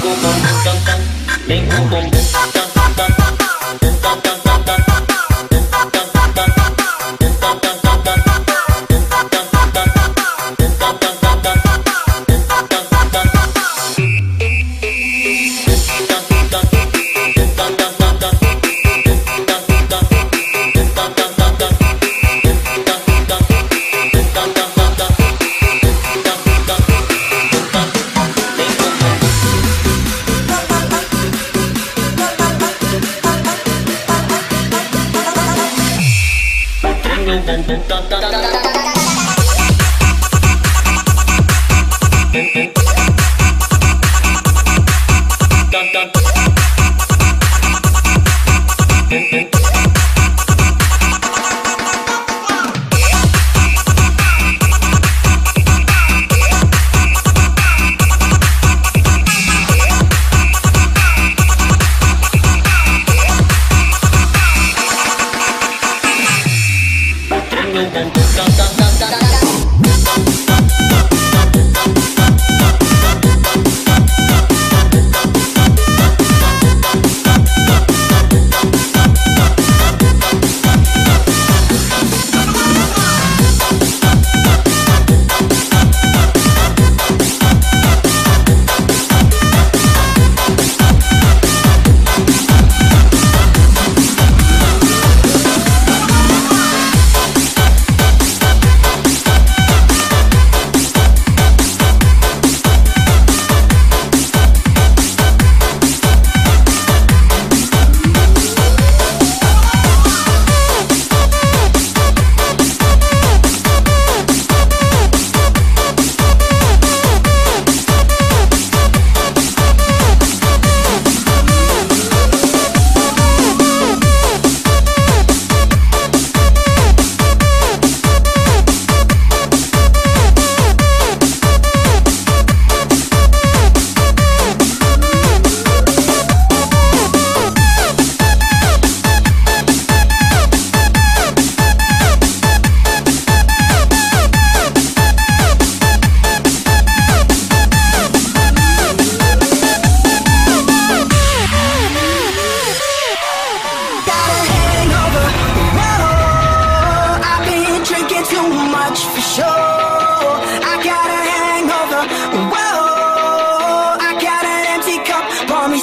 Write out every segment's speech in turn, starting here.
当当当当当当当当当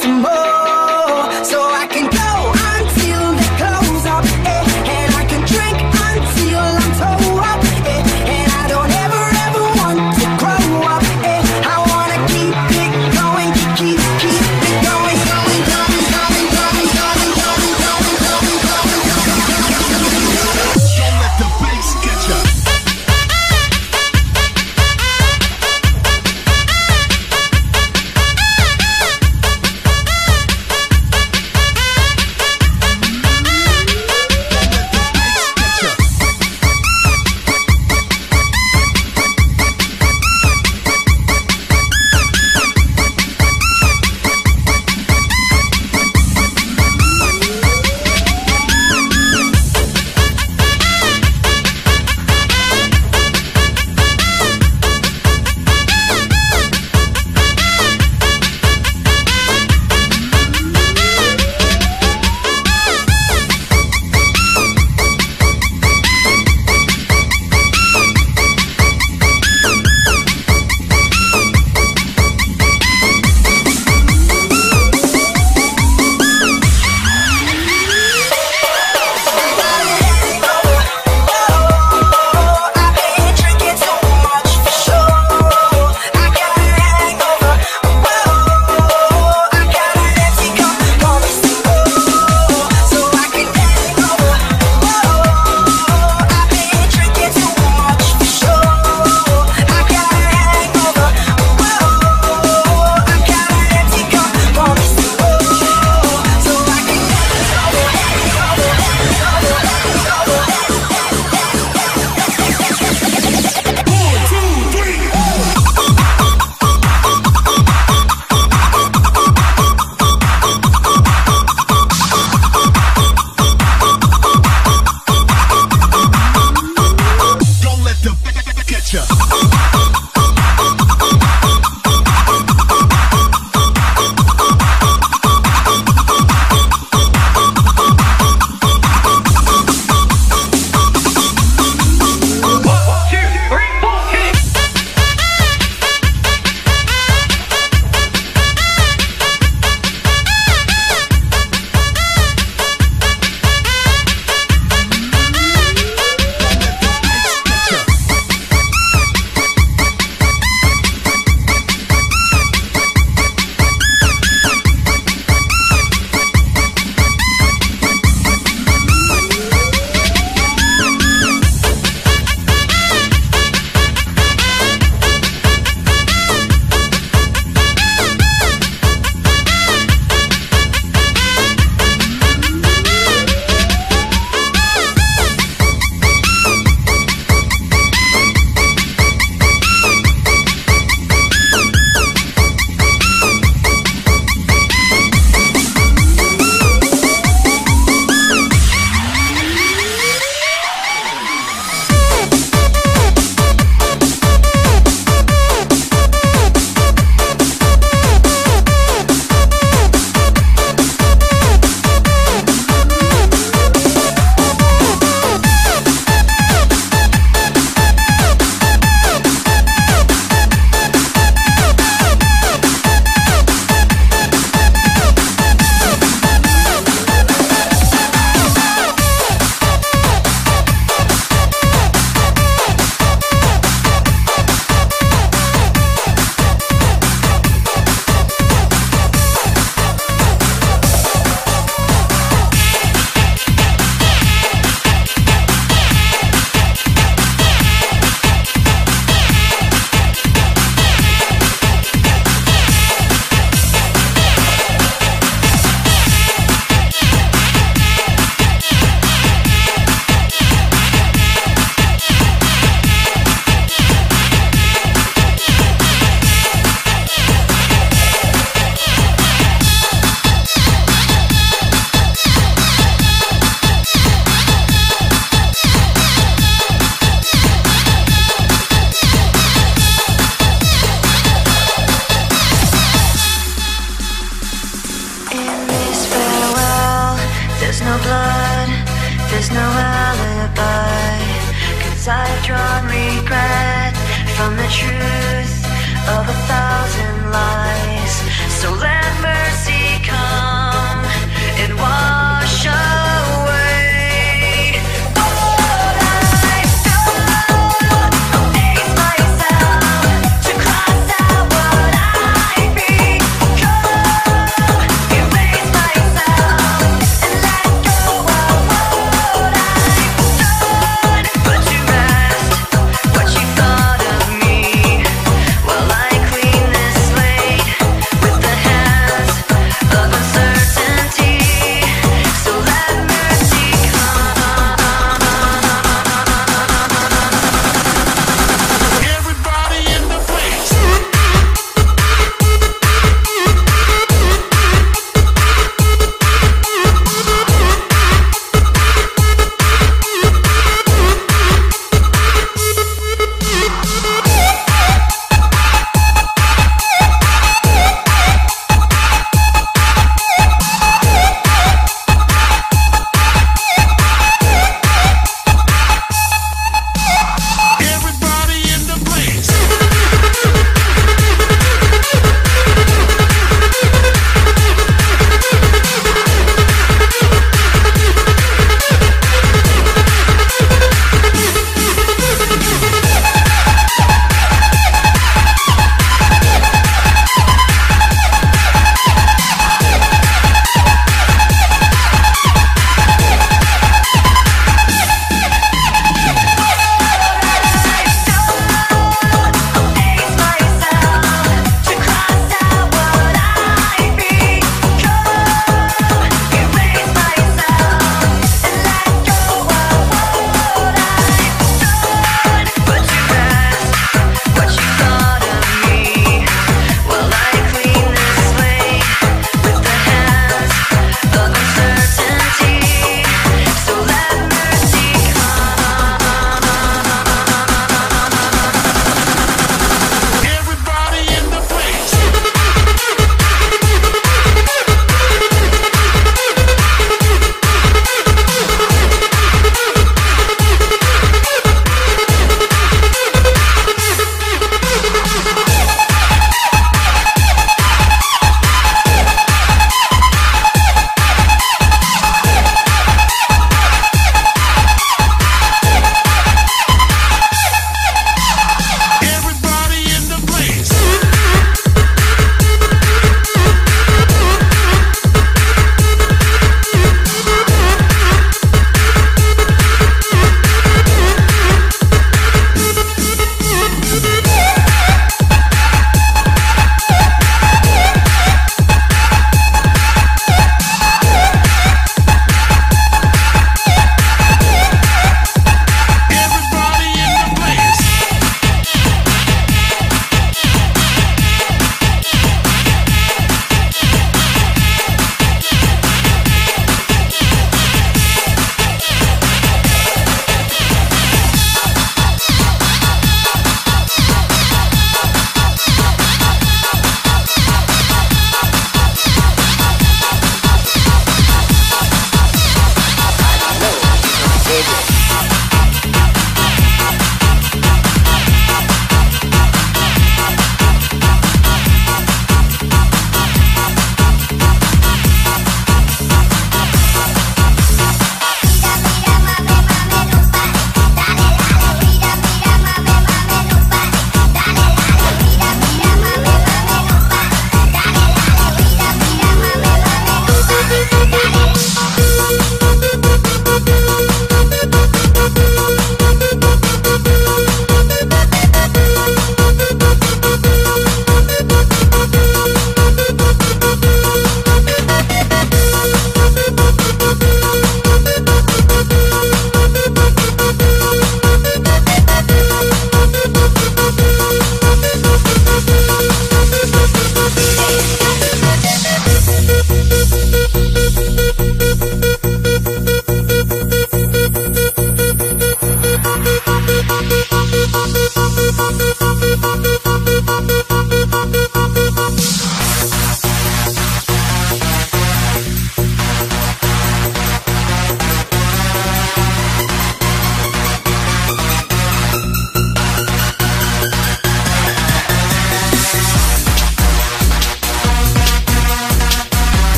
some more.